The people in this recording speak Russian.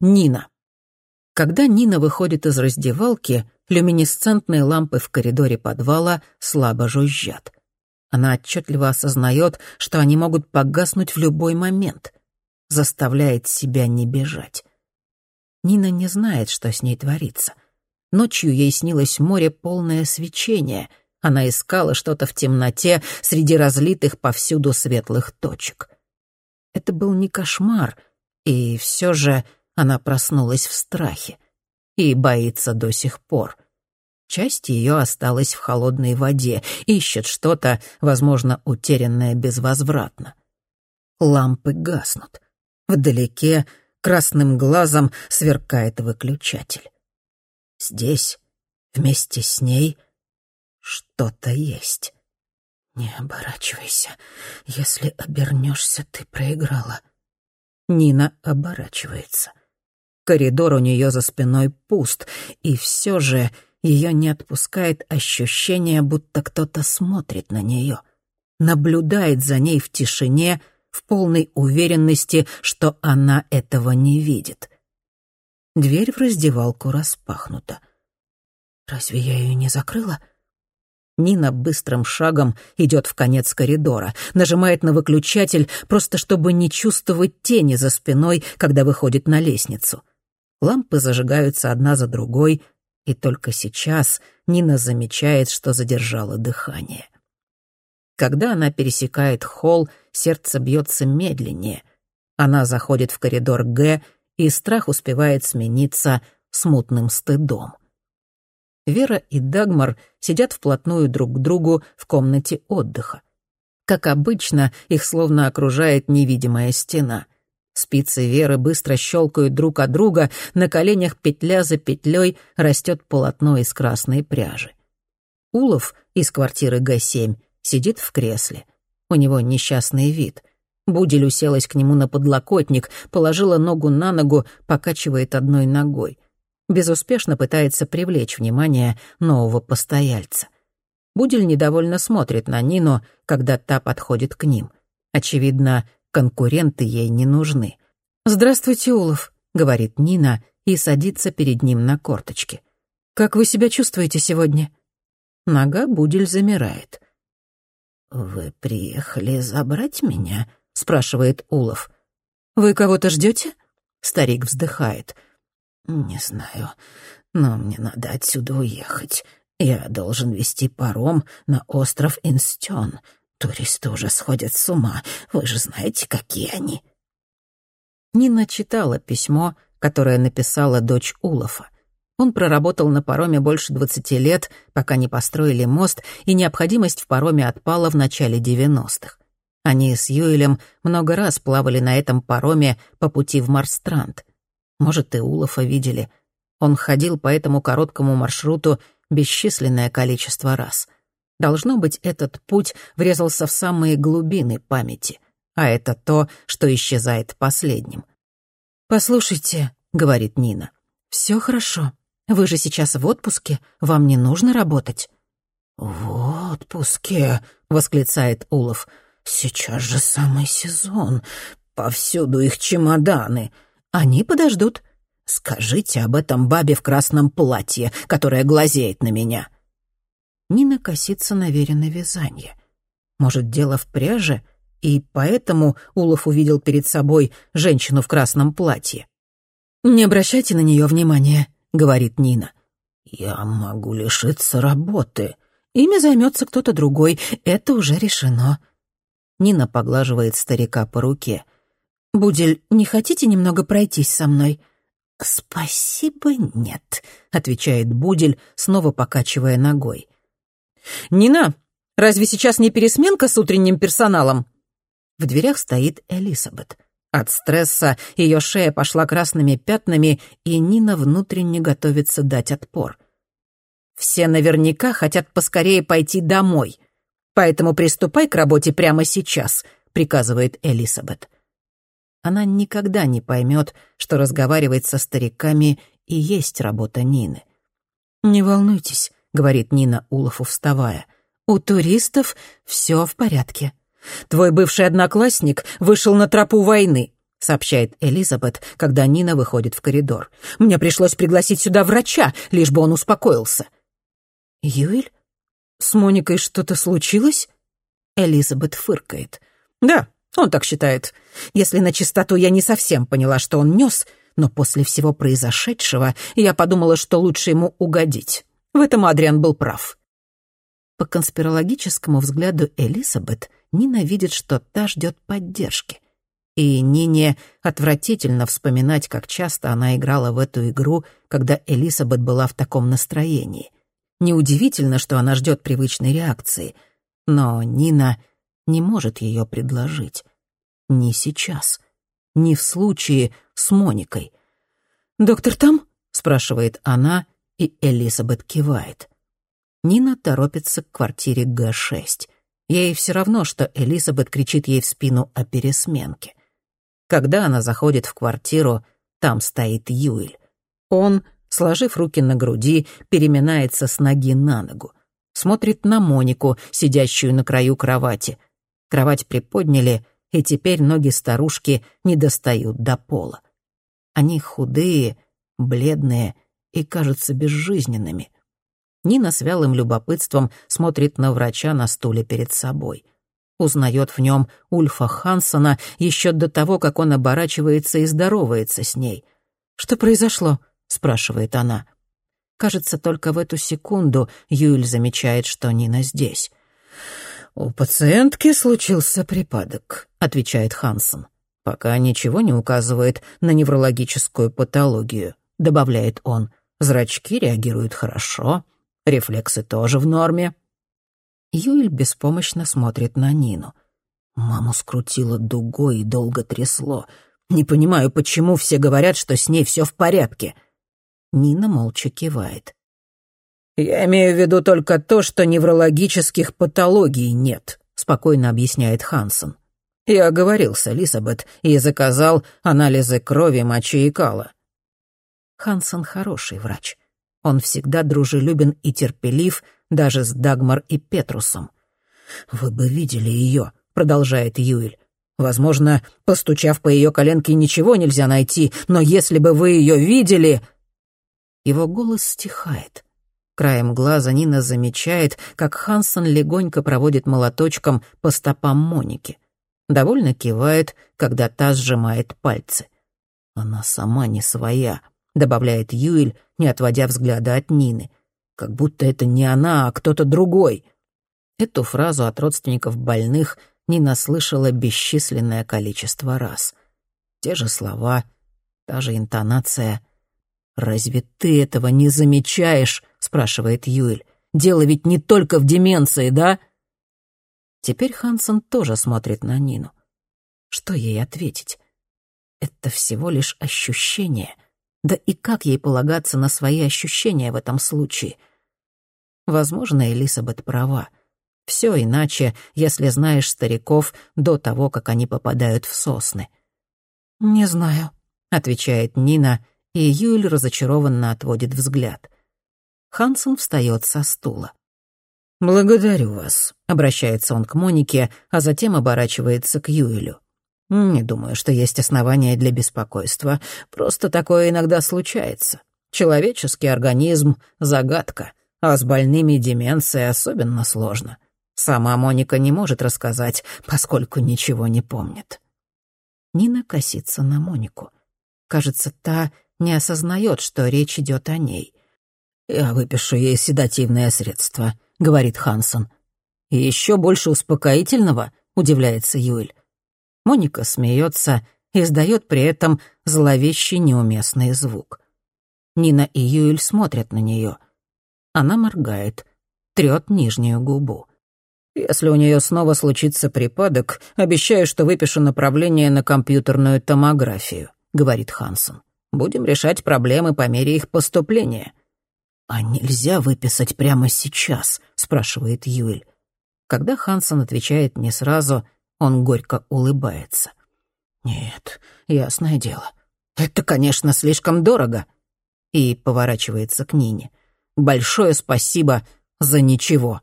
Нина. Когда Нина выходит из раздевалки, люминесцентные лампы в коридоре подвала слабо жужжат. Она отчетливо осознает, что они могут погаснуть в любой момент. Заставляет себя не бежать. Нина не знает, что с ней творится. Ночью ей снилось море, полное свечения. Она искала что-то в темноте среди разлитых повсюду светлых точек. Это был не кошмар, и все же она проснулась в страхе и боится до сих пор. Часть ее осталась в холодной воде, ищет что-то, возможно, утерянное безвозвратно. Лампы гаснут. Вдалеке красным глазом сверкает выключатель. Здесь, вместе с ней, что-то есть. «Не оборачивайся. Если обернешься, ты проиграла». Нина оборачивается. Коридор у нее за спиной пуст, и все же ее не отпускает ощущение, будто кто-то смотрит на нее, наблюдает за ней в тишине, в полной уверенности, что она этого не видит. Дверь в раздевалку распахнута. «Разве я ее не закрыла?» Нина быстрым шагом идет в конец коридора, нажимает на выключатель, просто чтобы не чувствовать тени за спиной, когда выходит на лестницу. Лампы зажигаются одна за другой, и только сейчас Нина замечает, что задержала дыхание. Когда она пересекает холл, сердце бьется медленнее. Она заходит в коридор Г, и страх успевает смениться смутным стыдом. Вера и Дагмар сидят вплотную друг к другу в комнате отдыха. Как обычно, их словно окружает невидимая стена — Спицы Веры быстро щелкают друг от друга, на коленях петля за петлей растет полотно из красной пряжи. Улов из квартиры Г-7 сидит в кресле. У него несчастный вид. Будель уселась к нему на подлокотник, положила ногу на ногу, покачивает одной ногой. Безуспешно пытается привлечь внимание нового постояльца. Будель недовольно смотрит на Нину, когда та подходит к ним. Очевидно, конкуренты ей не нужны. «Здравствуйте, Улов», — говорит Нина и садится перед ним на корточки. «Как вы себя чувствуете сегодня?» Нога Будель замирает. «Вы приехали забрать меня?» — спрашивает Улов. «Вы кого-то ждете? Старик вздыхает. «Не знаю, но мне надо отсюда уехать. Я должен вести паром на остров Инстён. Туристы уже сходят с ума, вы же знаете, какие они. Нина читала письмо, которое написала дочь Улафа. Он проработал на пароме больше двадцати лет, пока не построили мост, и необходимость в пароме отпала в начале девяностых. Они с Юэлем много раз плавали на этом пароме по пути в Марстранд. Может, и Улафа видели. Он ходил по этому короткому маршруту бесчисленное количество раз — Должно быть, этот путь врезался в самые глубины памяти, а это то, что исчезает последним. «Послушайте», — говорит Нина, — «все хорошо. Вы же сейчас в отпуске, вам не нужно работать». «В отпуске», — восклицает Улов, — «сейчас же самый сезон, повсюду их чемоданы. Они подождут. Скажите об этом бабе в красном платье, которая глазеет на меня». Нина косится на веренное вязание. Может, дело в пряже, и поэтому Улов увидел перед собой женщину в красном платье. «Не обращайте на нее внимания», — говорит Нина. «Я могу лишиться работы. Ими займется кто-то другой. Это уже решено». Нина поглаживает старика по руке. «Будель, не хотите немного пройтись со мной?» «Спасибо, нет», — отвечает Будель, снова покачивая ногой. «Нина, разве сейчас не пересменка с утренним персоналом?» В дверях стоит Элисабет. От стресса ее шея пошла красными пятнами, и Нина внутренне готовится дать отпор. «Все наверняка хотят поскорее пойти домой, поэтому приступай к работе прямо сейчас», — приказывает Элисабет. Она никогда не поймет, что разговаривать со стариками и есть работа Нины. «Не волнуйтесь, говорит Нина Улову, вставая. «У туристов все в порядке. Твой бывший одноклассник вышел на тропу войны. сообщает Элизабет, когда Нина выходит в коридор. «Мне пришлось пригласить сюда врача, лишь бы он успокоился». «Юэль? С Моникой что-то случилось?» Элизабет фыркает. «Да, он так считает. Если на чистоту я не совсем поняла, что он нес, но после всего произошедшего я подумала, что лучше ему угодить. В этом Адриан был прав». По конспирологическому взгляду Элизабет Нина видит, что та ждет поддержки. И Нине отвратительно вспоминать, как часто она играла в эту игру, когда Элизабет была в таком настроении. Неудивительно, что она ждет привычной реакции. Но Нина не может ее предложить. Не сейчас. Не в случае с Моникой. «Доктор там?» — спрашивает она, и Элизабет кивает. Нина торопится к квартире Г-6. Ей все равно, что Элизабет кричит ей в спину о пересменке. Когда она заходит в квартиру, там стоит Юэль. Он, сложив руки на груди, переминается с ноги на ногу. Смотрит на Монику, сидящую на краю кровати. Кровать приподняли, и теперь ноги старушки не достают до пола. Они худые, бледные и кажутся безжизненными. Нина с вялым любопытством смотрит на врача на стуле перед собой — узнает в нем Ульфа Хансона еще до того, как он оборачивается и здоровается с ней. «Что произошло?» — спрашивает она. Кажется, только в эту секунду Юль замечает, что Нина здесь. «У пациентки случился припадок», — отвечает Хансон. «Пока ничего не указывает на неврологическую патологию», — добавляет он. «Зрачки реагируют хорошо, рефлексы тоже в норме». Юэль беспомощно смотрит на Нину. Маму скрутило дугой и долго трясло. Не понимаю, почему все говорят, что с ней все в порядке. Нина молча кивает. «Я имею в виду только то, что неврологических патологий нет», — спокойно объясняет Хансон. «Я говорил с Элизабет и заказал анализы крови, мочи и кала». Хансон хороший врач. Он всегда дружелюбен и терпелив, даже с Дагмар и Петрусом. «Вы бы видели ее», — продолжает Юэль. «Возможно, постучав по ее коленке, ничего нельзя найти, но если бы вы ее видели...» Его голос стихает. Краем глаза Нина замечает, как Хансон легонько проводит молоточком по стопам Моники. Довольно кивает, когда та сжимает пальцы. «Она сама не своя», — добавляет Юэль, не отводя взгляда от Нины. «Как будто это не она, а кто-то другой». Эту фразу от родственников больных Нина слышала бесчисленное количество раз. Те же слова, та же интонация. «Разве ты этого не замечаешь?» — спрашивает Юэль. «Дело ведь не только в деменции, да?» Теперь Хансон тоже смотрит на Нину. Что ей ответить? Это всего лишь ощущение — да и как ей полагаться на свои ощущения в этом случае? Возможно, Элисабет права. Все иначе, если знаешь стариков до того, как они попадают в сосны. «Не знаю», — отвечает Нина, и Юль разочарованно отводит взгляд. Хансон встает со стула. «Благодарю вас», — обращается он к Монике, а затем оборачивается к Юэлю. «Не думаю, что есть основания для беспокойства. Просто такое иногда случается. Человеческий организм — загадка, а с больными деменцией особенно сложно. Сама Моника не может рассказать, поскольку ничего не помнит». Нина косится на Монику. Кажется, та не осознает, что речь идет о ней. «Я выпишу ей седативное средство», — говорит Хансон. «И еще больше успокоительного?» — удивляется Юэль. Моника смеется и издает при этом зловещий неуместный звук. Нина и Юэль смотрят на нее. Она моргает, трет нижнюю губу. «Если у нее снова случится припадок, обещаю, что выпишу направление на компьютерную томографию», — говорит Хансон. «Будем решать проблемы по мере их поступления». «А нельзя выписать прямо сейчас?» — спрашивает Юэль. Когда Хансон отвечает не сразу, он горько улыбается. «Нет, ясное дело. Это, конечно, слишком дорого». И поворачивается к Нине. «Большое спасибо за ничего».